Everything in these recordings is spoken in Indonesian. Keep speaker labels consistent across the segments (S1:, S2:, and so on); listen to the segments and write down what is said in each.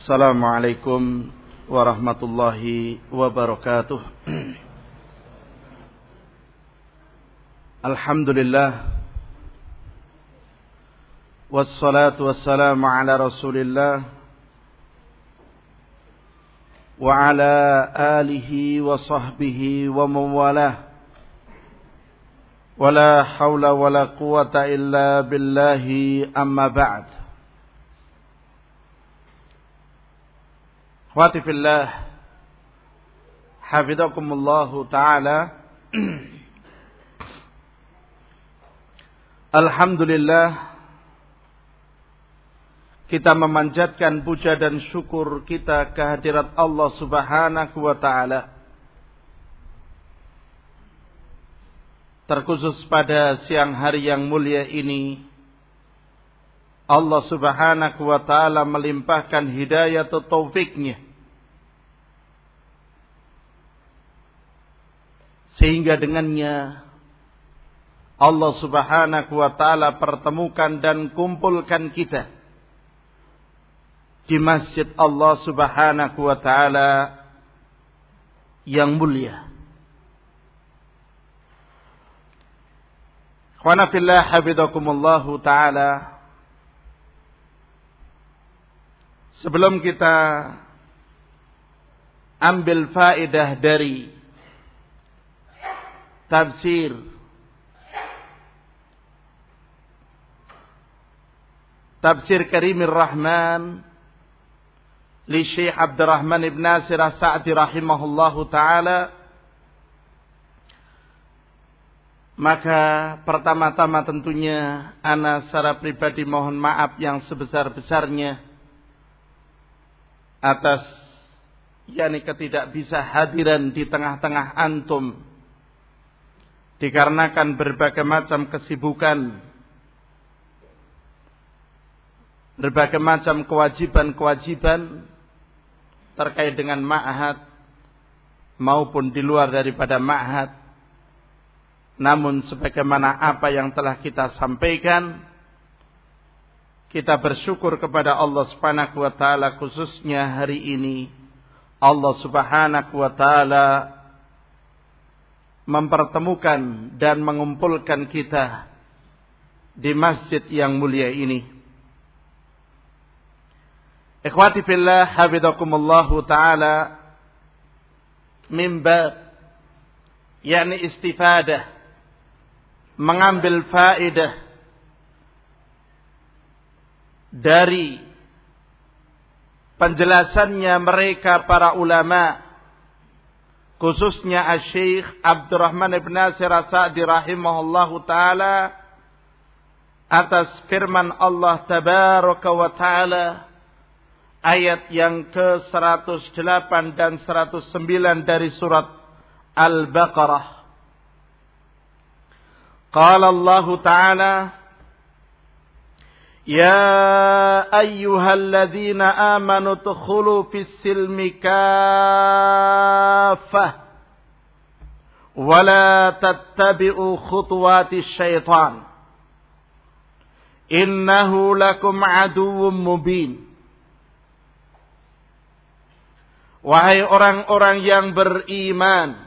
S1: Assalamualaikum warahmatullahi wabarakatuh. Alhamdulillah Wassalatu wassalamu ala rasulillah Wa ala alihi wa sahbihi wa mawalah ولا حول ولا قوة إلا بالله أما بعد Akhwati fillah Hafizakumullahu ta'ala. Alhamdulillah Kita memanjatkan puja dan syukur kita kehadirat Allah subhanahu wa ta'ala. Terkhusus pada siang hari yang mulia ini Allah subhanahu wa ta'ala melimpahkan hidayah atau taufiknya. Sehingga dengannya Allah subhanahu wa ta'ala pertemukan dan kumpulkan kita di masjid Allah subhanahu wa ta'ala yang mulia. Khwanafillah hafizakumullahu ta'ala Sebelum kita ambil faedah dari tafsir tafsir Karimir Rahman li Syekh Abdurrahman Ibn Nasir As-Sa'di rahimahullahu taala maka pertama-tama tentunya ana secara pribadi mohon maaf yang sebesar-besarnya atas yakni ketidak bisa hadiran di tengah-tengah antum. Dikarenakan berbagai macam kesibukan berbagai macam kewajiban-kewajiban terkait dengan ma'had maupun di luar daripada ma'had. Namun sebagaimana apa yang telah kita sampaikan kita bersyukur kepada Allah Subhanahu wa taala khususnya hari ini Allah Subhanahu wa taala mempertemukan dan mengumpulkan kita di masjid yang mulia ini. Ikhwati fillah hafizakumullahu taala mimba yakni istifadah mengambil faedah dari penjelasannya mereka para ulama khususnya Asy-Syaikh Abdurrahman Ibn Nasir As-Sa'di rahimahullahu taala atas firman Allah tabaraka wa taala ayat yang ke-108 dan 109 dari surat Al-Baqarah. Qala Allah Ta'ala يا أيها الذين آمنوا ادخلوا في السلم كافة ولا تتبعوا خطوات الشيطان إنه لكم عدو مبين Wahai orang-orang yang beriman,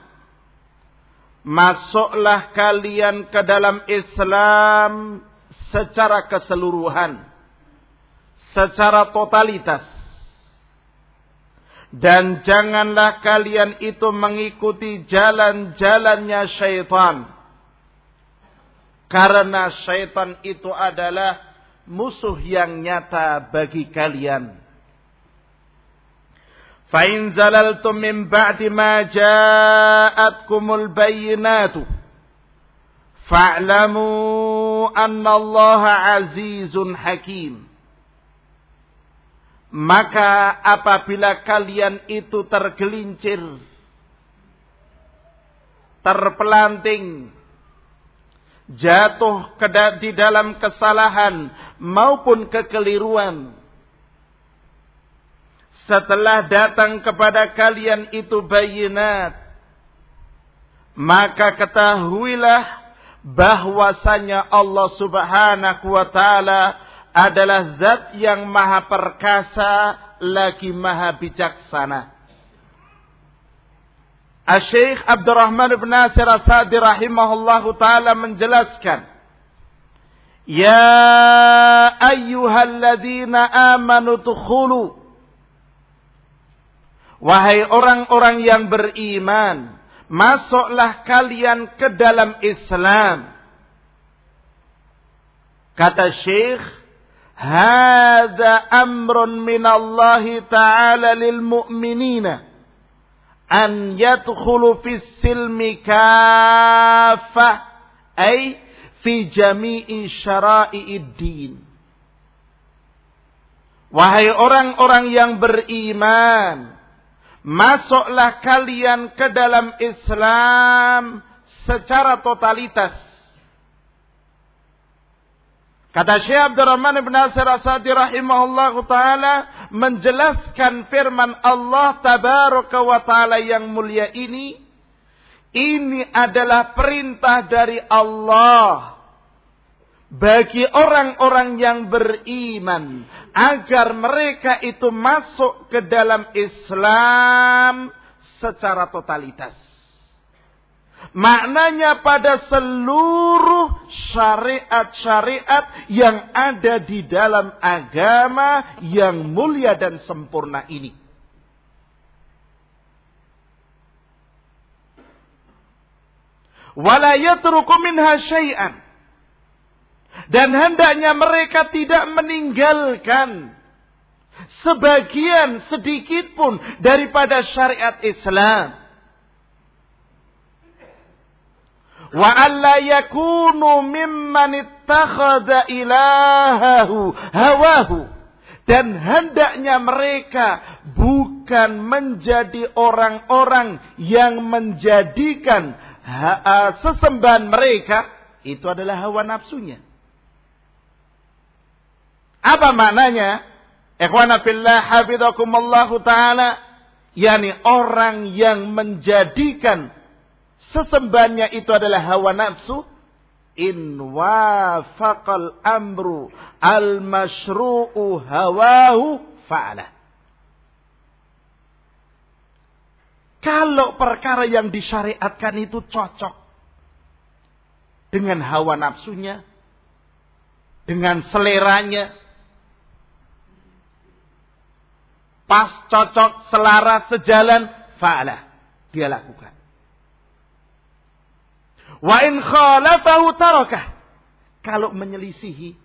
S1: masuklah kalian ke dalam Islam secara keseluruhan, secara totalitas. Dan janganlah kalian itu mengikuti jalan-jalannya syaitan. Karena syaitan itu adalah musuh yang nyata bagi kalian. فَإِنْ زَلَلْتُمْ مِنْ بَعْدِ مَا جَاءَتْكُمُ الْبَيِّنَاتُ Anna Allah azizun hakim. Maka apabila kalian itu tergelincir, terpelanting, jatuh di dalam kesalahan maupun kekeliruan, setelah datang kepada kalian itu bayinat, maka ketahuilah bahwasanya Allah Subhanahu wa taala adalah zat yang maha perkasa lagi maha bijaksana. Asy-Syaikh Abdurrahman bin Nasir As-Sa'di rahimahullahu taala menjelaskan Ya ayyuhalladzina amanu tukhulu Wahai orang-orang yang beriman, masuklah kalian ke dalam Islam. Kata Syekh, "Hadza amrun min Allah Ta'ala lil mu'minina an yadkhulu fis silmi kafah ay fi jami'i syara'i'id din." Wahai orang-orang yang beriman, masuklah kalian ke dalam Islam secara totalitas. Kata Syekh Abdurrahman bin Nasir Asadi rahimahullah ta'ala menjelaskan firman Allah tabaraka wa ta'ala yang mulia ini. Ini adalah perintah dari Allah bagi orang-orang yang beriman agar mereka itu masuk ke dalam Islam secara totalitas. Maknanya pada seluruh syariat-syariat yang ada di dalam agama yang mulia dan sempurna ini. Wala yatruku minha syai'an dan hendaknya mereka tidak meninggalkan sebagian sedikit pun daripada syariat Islam. Wa alla yakunu mimman ittakhadha ilahahu hawahu. Dan hendaknya mereka bukan menjadi orang-orang yang menjadikan sesembahan mereka itu adalah hawa nafsunya. Apa maknanya? Ikhwana fillah hafizakumullahu taala. Yakni orang yang menjadikan sesembahannya itu adalah hawa nafsu. In wafaqal amru al masyru'u hawahu fa'ala kalau perkara yang disyariatkan itu cocok dengan hawa nafsunya dengan seleranya pas, cocok, selaras, sejalan, fa'alah. Dia lakukan. Wa in khalafahu tarakah. Kalau menyelisihi,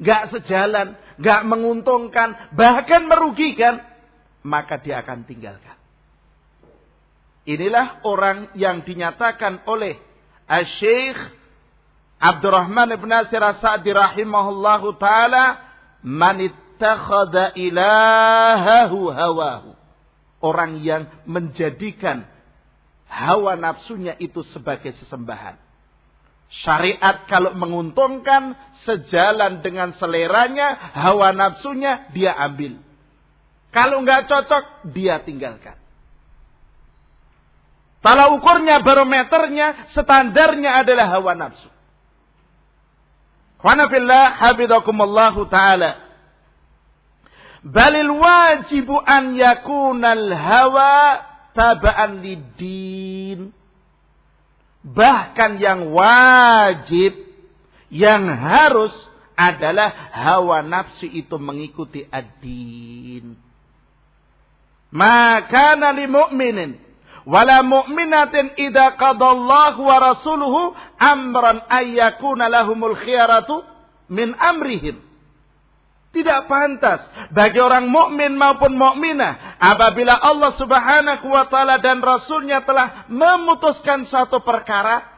S1: gak sejalan, gak menguntungkan, bahkan merugikan, maka dia akan tinggalkan. Inilah orang yang dinyatakan oleh Syekh Abdurrahman ibn Nasir As-Sa'di rahimahullahu taala manit ittakhadha ilahahu hawahu. Orang yang menjadikan hawa nafsunya itu sebagai sesembahan. Syariat kalau menguntungkan sejalan dengan seleranya, hawa nafsunya dia ambil. Kalau nggak cocok, dia tinggalkan. Kalau ukurnya, barometernya, standarnya adalah hawa nafsu. Wanafillah habidakumullahu ta'ala. Balil wajibu an yakunal hawa taba'an lidin. Bahkan yang wajib, yang harus adalah hawa nafsu itu mengikuti ad-din. Maka li mu'minin wala mu'minatin idza qadallahu wa rasuluhu amran ayyakuna lahumul khiyaratu min amrihim. Tidak pantas bagi orang mukmin maupun mukminah apabila Allah Subhanahu wa taala dan rasulnya telah memutuskan suatu perkara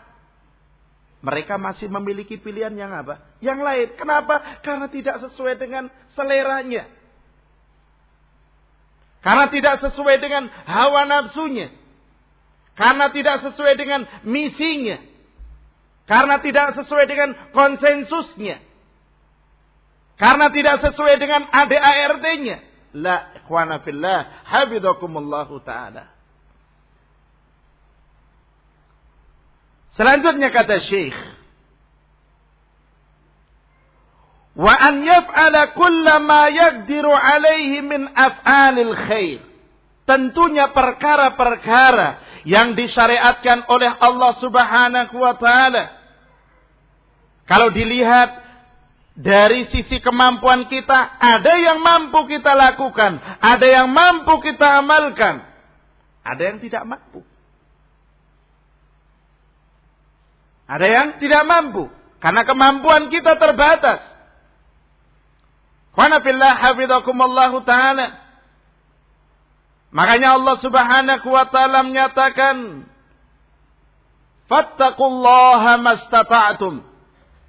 S1: mereka masih memiliki pilihan yang apa? Yang lain. Kenapa? Karena tidak sesuai dengan seleranya. Karena tidak sesuai dengan hawa nafsunya. Karena tidak sesuai dengan misinya. Karena tidak sesuai dengan konsensusnya. Karena tidak sesuai dengan ADART-nya. La ikhwana fillah. Habidakumullahu ta'ala. Selanjutnya kata Syekh. wa an yaf'ala kulla ma yaqdiru alaihi min af'alil khair. Tentunya perkara-perkara yang disyariatkan oleh Allah Subhanahu wa taala. Kalau dilihat dari sisi kemampuan kita, ada yang mampu kita lakukan, ada yang mampu kita amalkan, ada yang tidak mampu. Ada yang tidak mampu karena kemampuan kita terbatas. Taala. Makanya Allah Subhanahu wa taala menyatakan Fattaqullaha mastata'tum.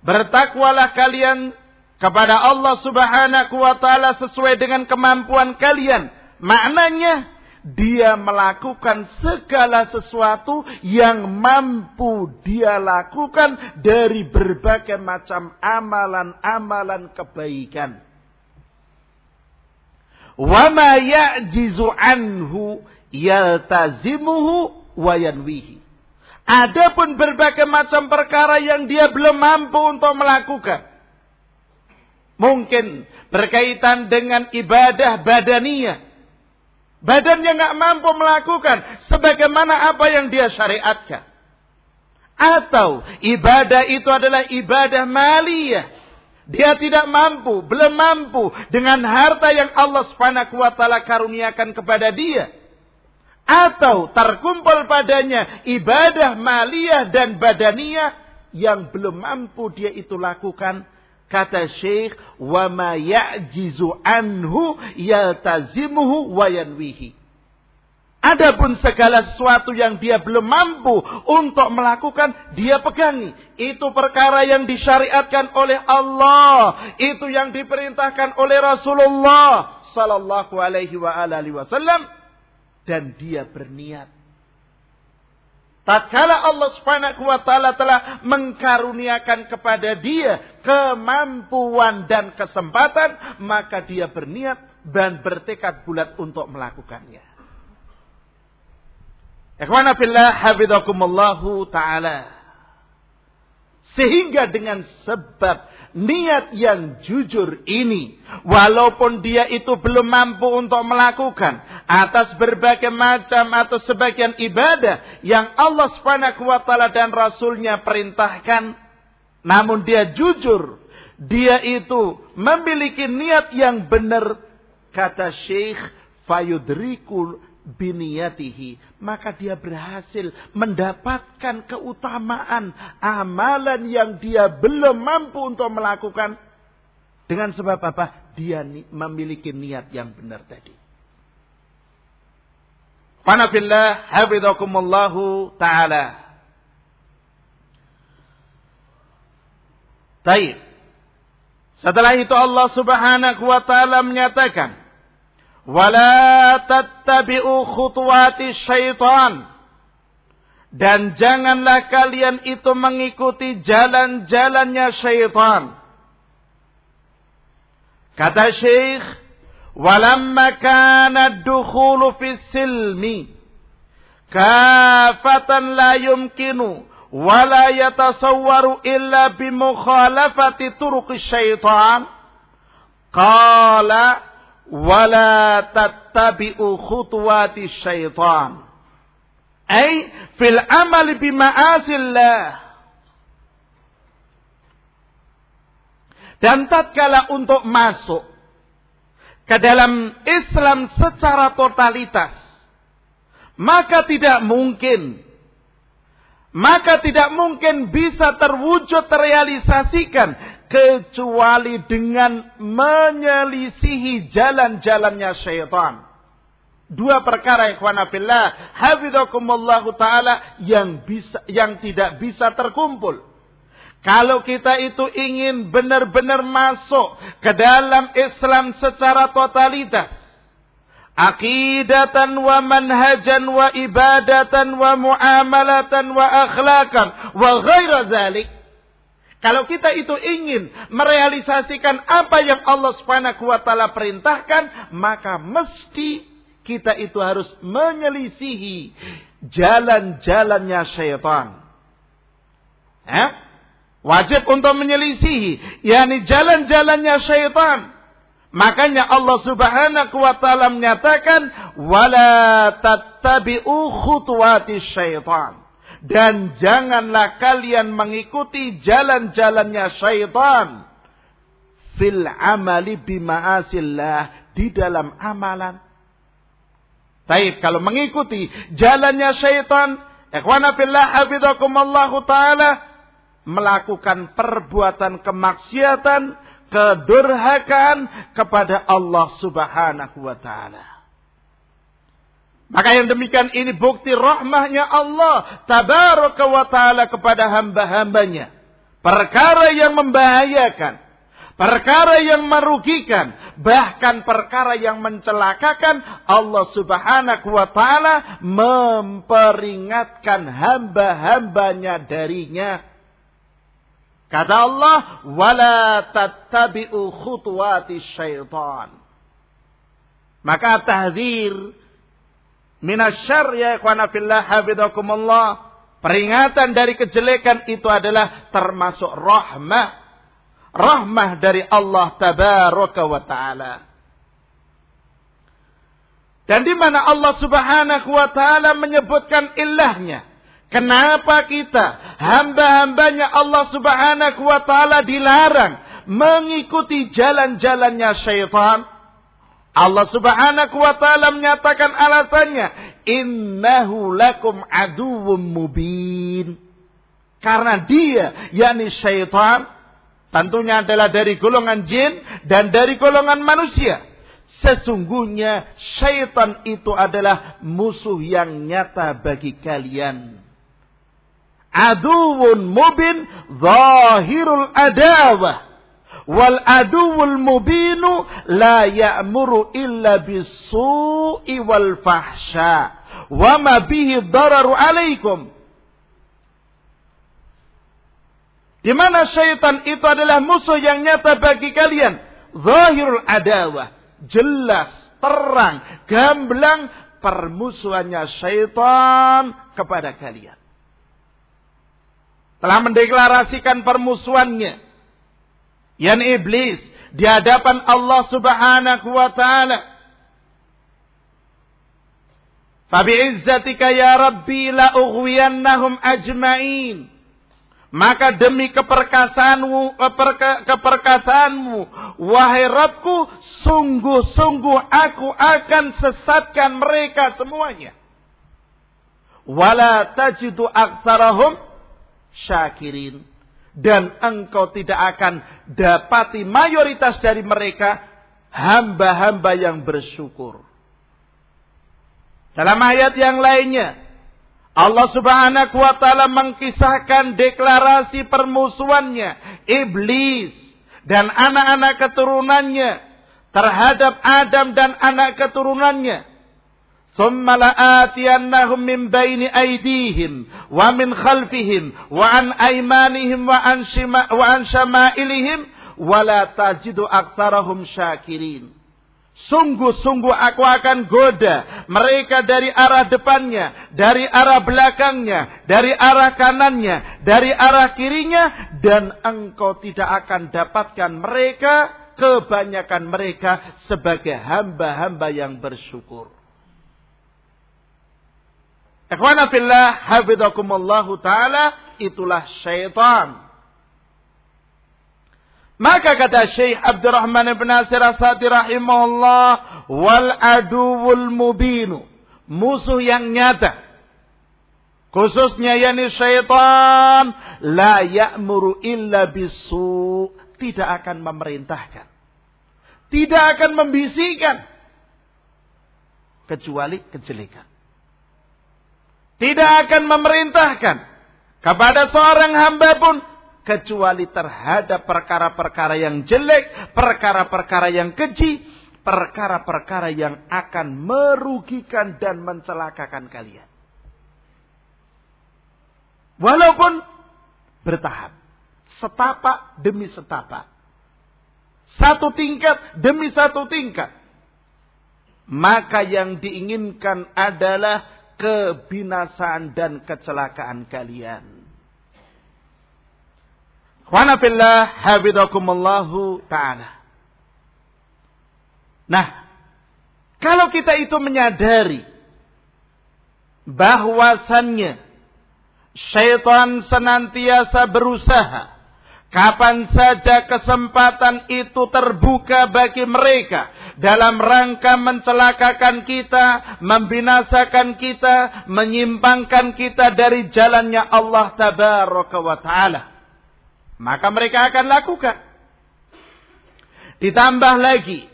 S1: Bertakwalah kalian kepada Allah Subhanahu wa taala sesuai dengan kemampuan kalian. Maknanya dia melakukan segala sesuatu yang mampu dia lakukan dari berbagai macam amalan-amalan kebaikan. Wama ya'jizu anhu yaltazimuhu wa yanwihi. Adapun berbagai macam perkara yang dia belum mampu untuk melakukan. Mungkin berkaitan dengan ibadah badaniyah. Badannya nggak mampu melakukan sebagaimana apa yang dia syariatkan. Atau ibadah itu adalah ibadah maliyah dia tidak mampu, belum mampu dengan harta yang Allah Subhanahu wa taala karuniakan kepada dia. Atau terkumpul padanya ibadah maliyah dan badaniyah yang belum mampu dia itu lakukan. Kata Syekh, "Wa ma ya'jizu anhu yaltazimuhu wa yanwihi." Adapun segala sesuatu yang dia belum mampu untuk melakukan, dia pegangi. Itu perkara yang disyariatkan oleh Allah. Itu yang diperintahkan oleh Rasulullah sallallahu alaihi wasallam dan dia berniat. Tatkala Allah Subhanahu wa taala telah mengkaruniakan kepada dia kemampuan dan kesempatan, maka dia berniat dan bertekad bulat untuk melakukannya. Ikhwana fillah hafizakumullahu taala. Sehingga dengan sebab niat yang jujur ini, walaupun dia itu belum mampu untuk melakukan atas berbagai macam atau sebagian ibadah yang Allah Subhanahu wa taala dan rasulnya perintahkan, namun dia jujur, dia itu memiliki niat yang benar. Kata Syekh fayudrikul biniyatihi. Maka dia berhasil mendapatkan keutamaan amalan yang dia belum mampu untuk melakukan. Dengan sebab apa? Dia memiliki niat yang benar tadi Panafillah hafizakumullahu taala Baik Setelah itu Allah Subhanahu wa taala menyatakan Wala tattabi'u khutuwati syaitan. Dan janganlah kalian itu mengikuti jalan-jalannya syaitan. Kata Syekh, "Walamma kana ad-dukhulu fi silmi kafatan la yumkinu wa la yatasawwaru illa bi mukhalafati turuq syaitan." Qala wala tattabi'u khutuwati syaitan. Ay fil amali bima'asillah. Dan tatkala untuk masuk ke dalam Islam secara totalitas, maka tidak mungkin maka tidak mungkin bisa terwujud terrealisasikan kecuali dengan menyelisihi jalan-jalannya syaitan. Dua perkara ikhwan fillah, hafizakumullah taala yang yang tidak bisa terkumpul. Kalau kita itu ingin benar-benar masuk ke dalam Islam secara totalitas, aqidatan wa manhajan wa ibadatan wa muamalatan wa akhlaqan wa ghaira dzalik kalau kita itu ingin merealisasikan apa yang Allah Subhanahu wa taala perintahkan, maka mesti kita itu harus menyelisihi jalan-jalannya syaitan. Ya? Wajib untuk menyelisihi. yakni jalan-jalannya syaitan. Makanya Allah subhanahu wa ta'ala menyatakan. Wala tattabi'u khutuwati syaitan. Dan janganlah kalian mengikuti jalan-jalannya syaitan. Fil amali bima'asillah. Di dalam amalan. Baik, kalau mengikuti jalannya syaitan. Ikhwana fillah hafizakumallahu ta'ala. Melakukan perbuatan kemaksiatan. Kedurhakaan kepada Allah subhanahu wa ta'ala. Maka yang demikian ini bukti rahmahnya Allah tabaraka wa taala kepada hamba-hambanya. Perkara yang membahayakan, perkara yang merugikan, bahkan perkara yang mencelakakan, Allah Subhanahu wa taala memperingatkan hamba-hambanya darinya. Kata Allah, "Wala tattabi'u khutuwati syaitan." Maka tahzir minasyar ya ikhwana fillah hafizakumullah. Peringatan dari kejelekan itu adalah termasuk rahmah. Rahmah dari Allah tabaraka wa ta'ala. Dan di mana Allah subhanahu wa ta'ala menyebutkan ilahnya. Kenapa kita hamba-hambanya Allah subhanahu wa ta'ala dilarang mengikuti jalan-jalannya syaitan? Allah Subhanahu wa taala menyatakan alasannya, "Innahu lakum aduwwum mubin." Karena dia yakni syaitan tentunya adalah dari golongan jin dan dari golongan manusia. Sesungguhnya syaitan itu adalah musuh yang nyata bagi kalian. Aduun mubin zahirul adawah Wal aduwul mubinu la ya'muru illa bisu'i wal fahsya. Wa ma bihi dararu alaikum. Di mana syaitan itu adalah musuh yang nyata bagi kalian. Zahirul adawah. Jelas, terang, gamblang permusuhannya syaitan kepada kalian. Telah mendeklarasikan permusuhannya yang iblis di hadapan Allah Subhanahu wa taala. Fabi'izzatika ya Rabbi la ughwiyannahum ajma'in. Maka demi keperkasaanmu, keperka, keperkasaanmu, wahai Rabbku, sungguh-sungguh aku akan sesatkan mereka semuanya. Wala tajidu aktsarahum syakirin dan engkau tidak akan dapati mayoritas dari mereka hamba-hamba yang bersyukur. Dalam ayat yang lainnya, Allah Subhanahu wa taala mengkisahkan deklarasi permusuhannya iblis dan anak-anak keturunannya terhadap Adam dan anak keturunannya ثم لآتينهم من بين أيديهم ومن خلفهم وعن أيمانهم وعن, شما وعن شمائلهم ولا تجد أكثرهم شاكرين Sungguh-sungguh aku akan goda mereka dari arah depannya, dari arah belakangnya, dari arah kanannya, dari arah kirinya, dan engkau tidak akan dapatkan mereka, kebanyakan mereka sebagai hamba-hamba yang bersyukur. Ikhwana fillah, hafizakumullahu ta'ala, itulah syaitan. Maka kata Syekh Abdurrahman ibn Nasir Asadi rahimahullah, wal aduwul mubinu, musuh yang nyata. Khususnya yakni syaitan, la ya'muru illa bisu, tidak akan memerintahkan. Tidak akan membisikkan. Kecuali kejelekan tidak akan memerintahkan kepada seorang hamba pun kecuali terhadap perkara-perkara yang jelek, perkara-perkara yang keji, perkara-perkara yang akan merugikan dan mencelakakan kalian. Walaupun bertahap, setapak demi setapak, satu tingkat demi satu tingkat, maka yang diinginkan adalah kebinasaan dan kecelakaan kalian. Habidakumullahu ta'ala. Nah, kalau kita itu menyadari bahwasannya syaitan senantiasa berusaha kapan saja kesempatan itu terbuka bagi mereka dalam rangka mencelakakan kita, membinasakan kita, menyimpangkan kita dari jalannya Allah tabaraka wa taala. Maka mereka akan lakukan. Ditambah lagi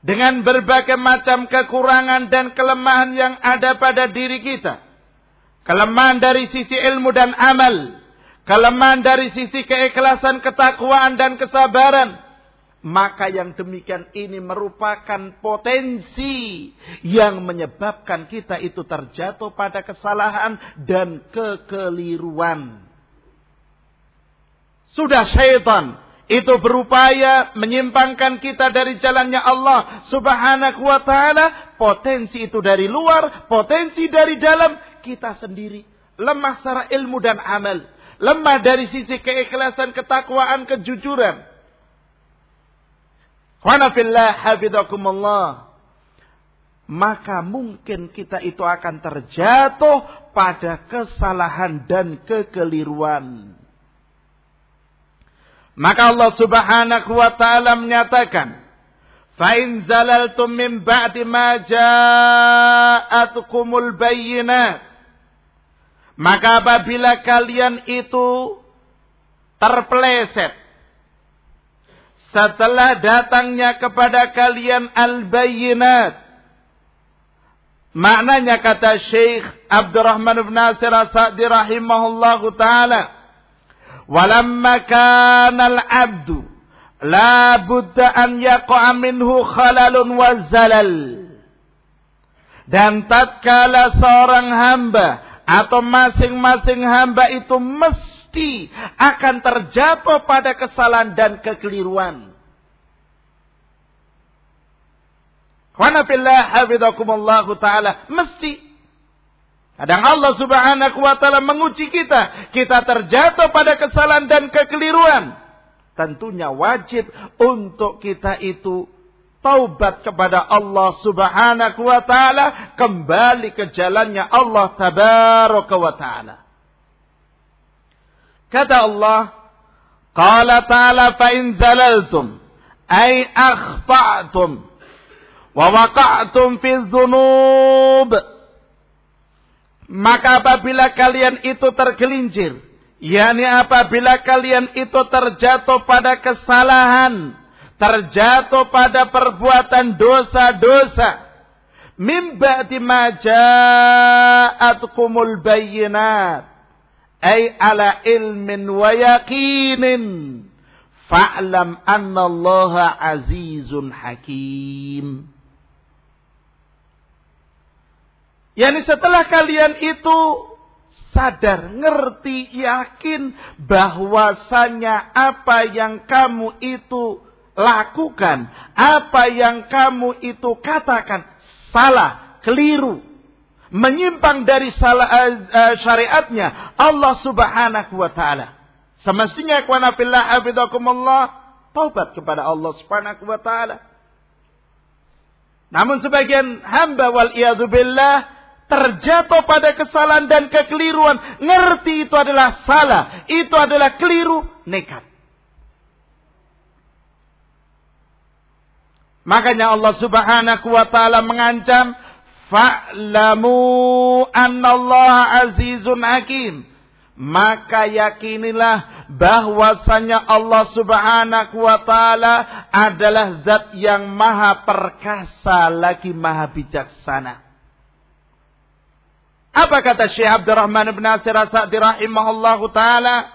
S1: dengan berbagai macam kekurangan dan kelemahan yang ada pada diri kita. Kelemahan dari sisi ilmu dan amal. Kelemahan dari sisi keikhlasan, ketakwaan dan kesabaran. Maka yang demikian ini merupakan potensi yang menyebabkan kita itu terjatuh pada kesalahan dan kekeliruan. Sudah syaitan itu berupaya menyimpangkan kita dari jalannya Allah Subhanahu wa taala, potensi itu dari luar, potensi dari dalam kita sendiri. Lemah secara ilmu dan amal, lemah dari sisi keikhlasan, ketakwaan, kejujuran. Qanafillah hafizakumullah. Maka mungkin kita itu akan terjatuh pada kesalahan dan kekeliruan. Maka Allah Subhanahu wa taala menyatakan, "Fa in zalaltum min ba'di ma ja'atkumul bayyinat" Maka apabila kalian itu terpeleset setelah datangnya kepada kalian al-bayyinat. Maknanya kata Syekh Abdurrahman bin Nasir As-Sa'di rahimahullahu taala, "Walamma kana al-'abdu la budda an yaqa minhu khalalun wa zalal." Dan tatkala seorang hamba atau masing-masing hamba itu mesti akan terjatuh pada kesalahan dan kekeliruan. Taala mesti Kadang Allah subhanahu wa ta'ala menguji kita. Kita terjatuh pada kesalahan dan kekeliruan. Tentunya wajib untuk kita itu taubat kepada Allah subhanahu wa ta'ala. Kembali ke jalannya Allah tabaraka wa ta'ala. Kata Allah. Qala ta'ala fa'in zalaltum. Ay akhfa'tum. Wa waqa'tum fi dhunub maka apabila kalian itu tergelincir, yakni apabila kalian itu terjatuh pada kesalahan, terjatuh pada perbuatan dosa-dosa, min ba'di ma ja'atkumul bayyinat, ay ala ilmin wa yaqinin, fa'lam anna Allah azizun hakim. Yani setelah kalian itu sadar, ngerti, yakin bahwasanya apa yang kamu itu lakukan, apa yang kamu itu katakan salah, keliru, menyimpang dari salah uh, syariatnya Allah Subhanahu wa taala. Semestinya kuana fillah taubat kepada Allah Subhanahu wa taala. Namun sebagian hamba wal billah terjatuh pada kesalahan dan kekeliruan, ngerti itu adalah salah, itu adalah keliru, nekat. Makanya Allah Subhanahu wa taala mengancam, "Fa'lamu annallaha azizun hakim." Maka yakinilah bahwasanya Allah Subhanahu wa taala adalah zat yang maha perkasa lagi maha bijaksana. Apa kata Syekh Abdurrahman bin Nasir As-Sa'di rahimahullahu taala?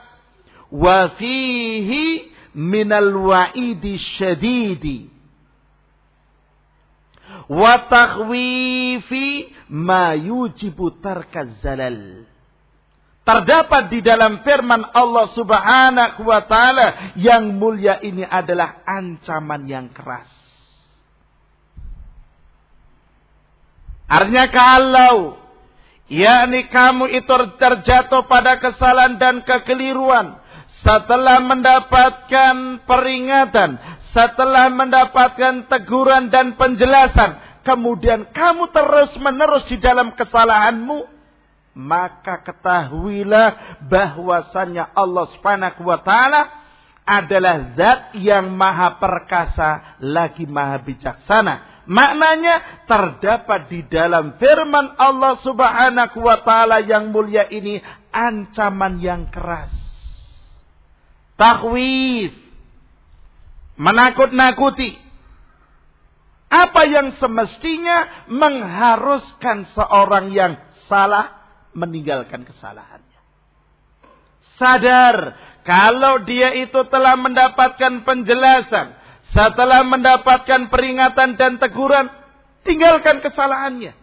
S1: Wa fihi minal wa'idi syadidi wa takhwifi ma yujibu zalal. Terdapat di dalam firman Allah Subhanahu wa taala yang mulia ini adalah ancaman yang keras. Artinya kalau yakni kamu itu terjatuh pada kesalahan dan kekeliruan setelah mendapatkan peringatan, setelah mendapatkan teguran dan penjelasan, kemudian kamu terus-menerus di dalam kesalahanmu, maka ketahuilah bahwasannya Allah Subhanahu wa taala adalah zat yang maha perkasa lagi maha bijaksana. Maknanya terdapat di dalam firman Allah Subhanahu wa taala yang mulia ini ancaman yang keras. Takwif. Menakut-nakuti. Apa yang semestinya mengharuskan seorang yang salah meninggalkan kesalahannya. Sadar kalau dia itu telah mendapatkan penjelasan, setelah mendapatkan peringatan dan teguran, tinggalkan kesalahannya.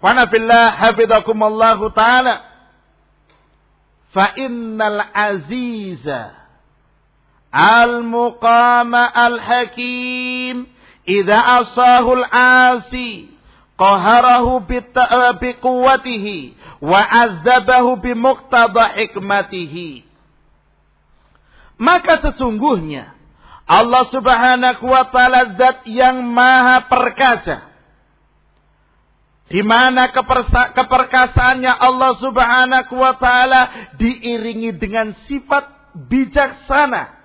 S1: Wanafillah hafizakumallahu ta'ala. Fa innal aziza al-hakim idza asahu al-asi qaharahu biquwwatihi wa azzabahu bimuqtada hikmatihi maka sesungguhnya Allah Subhanahu wa taala zat yang maha perkasa. Di mana keperkasaannya Allah Subhanahu wa taala diiringi dengan sifat bijaksana.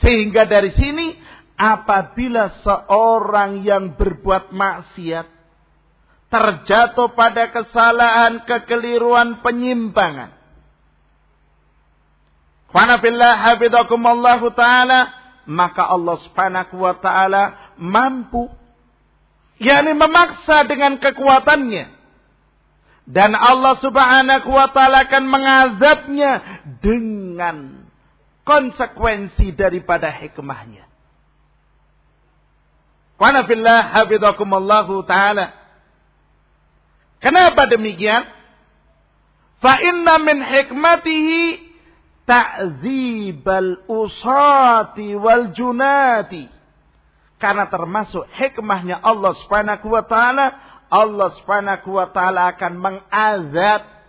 S1: Sehingga dari sini apabila seorang yang berbuat maksiat terjatuh pada kesalahan, kekeliruan, penyimpangan ta'ala. Maka Allah subhanahu wa ta'ala mampu. yakni memaksa dengan kekuatannya. Dan Allah subhanahu wa ta'ala akan mengazabnya dengan konsekuensi daripada hikmahnya. Ta'ala. Kenapa demikian? Fa inna min hikmatihi ta'zibal usati wal junati. Karena termasuk hikmahnya Allah subhanahu wa ta'ala. Allah subhanahu wa ta'ala akan mengazab.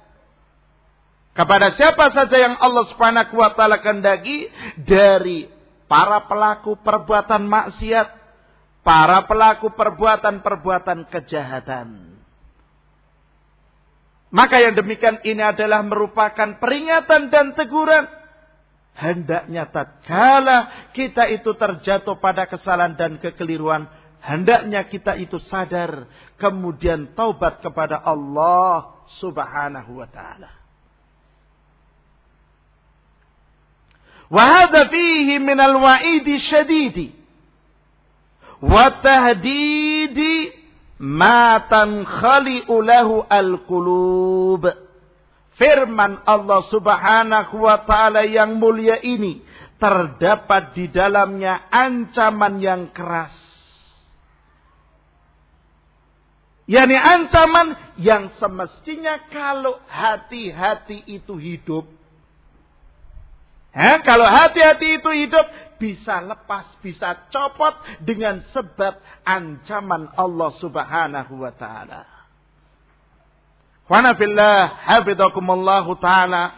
S1: Kepada siapa saja yang Allah subhanahu wa ta'ala kendaki. Dari para pelaku perbuatan maksiat. Para pelaku perbuatan-perbuatan kejahatan. Maka yang demikian ini adalah merupakan peringatan dan teguran. Hendaknya tatkala kita itu terjatuh pada kesalahan dan kekeliruan. Hendaknya kita itu sadar. Kemudian taubat kepada Allah subhanahu wa ta'ala. وهذا فيه من الوعيد الشديد والتهديد ma tankhali'u lahu al-qulub. Firman Allah Subhanahu wa taala yang mulia ini terdapat di dalamnya ancaman yang keras. Yani ancaman yang semestinya kalau hati-hati itu hidup He, kalau hati-hati itu hidup bisa lepas, bisa copot dengan sebab ancaman Allah Subhanahu wa taala. Wa fillah hafizakumullahu taala.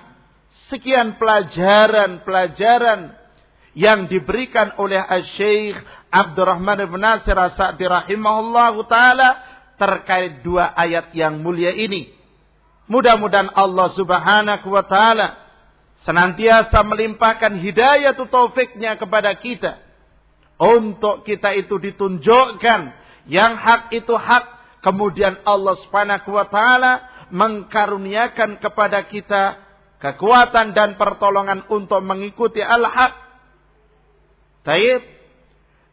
S1: Sekian pelajaran-pelajaran yang diberikan oleh Syekh Abdurrahman bin Nasir As-Sa'di rahimahullahu taala terkait dua ayat yang mulia ini. Mudah-mudahan Allah Subhanahu wa taala senantiasa melimpahkan hidayah tu taufiknya kepada kita. Untuk kita itu ditunjukkan yang hak itu hak. Kemudian Allah subhanahu wa ta'ala mengkaruniakan kepada kita kekuatan dan pertolongan untuk mengikuti al-haq. Taib.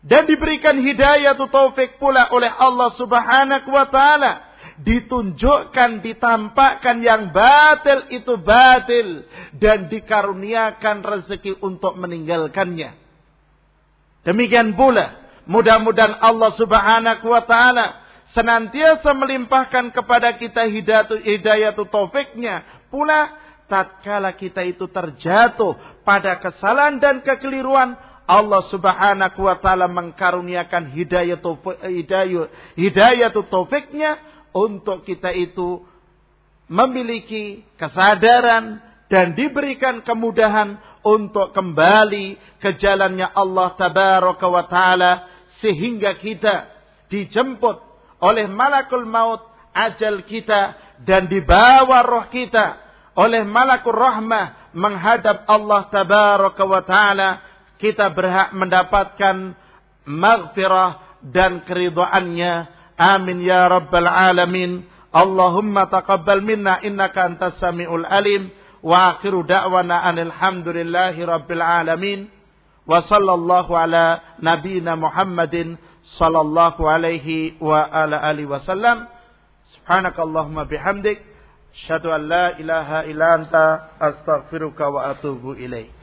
S1: Dan diberikan hidayah tu taufik pula oleh Allah subhanahu wa ta'ala ditunjukkan, ditampakkan yang batil itu batil dan dikaruniakan rezeki untuk meninggalkannya. Demikian pula, mudah-mudahan Allah Subhanahu wa taala senantiasa melimpahkan kepada kita hidayah hidayah taufiknya pula tatkala kita itu terjatuh pada kesalahan dan kekeliruan Allah Subhanahu wa taala mengkaruniakan hidayah hidayah hidayah untuk kita itu memiliki kesadaran, dan diberikan kemudahan untuk kembali ke jalannya Allah tabaraka wa taala sehingga kita dijemput oleh malakul maut ajal kita dan dibawa roh kita oleh malakul rahmah menghadap Allah tabaraka wa taala. Kita berhak mendapatkan maghfirah dan keridhaannya amin ya rabbal alamin. Allahumma taqabbal minna innaka antas samiul alim. Wa akhiru da'wana anil hamdulillahi rabbil alamin. Wa sallallahu ala nabiyyina Muhammadin sallallahu alaihi wa ala alihi wasallam subhanakallahumma bihamdik. Asyhadu an la ilaha illa anta astaghfiruka wa atubu ilaik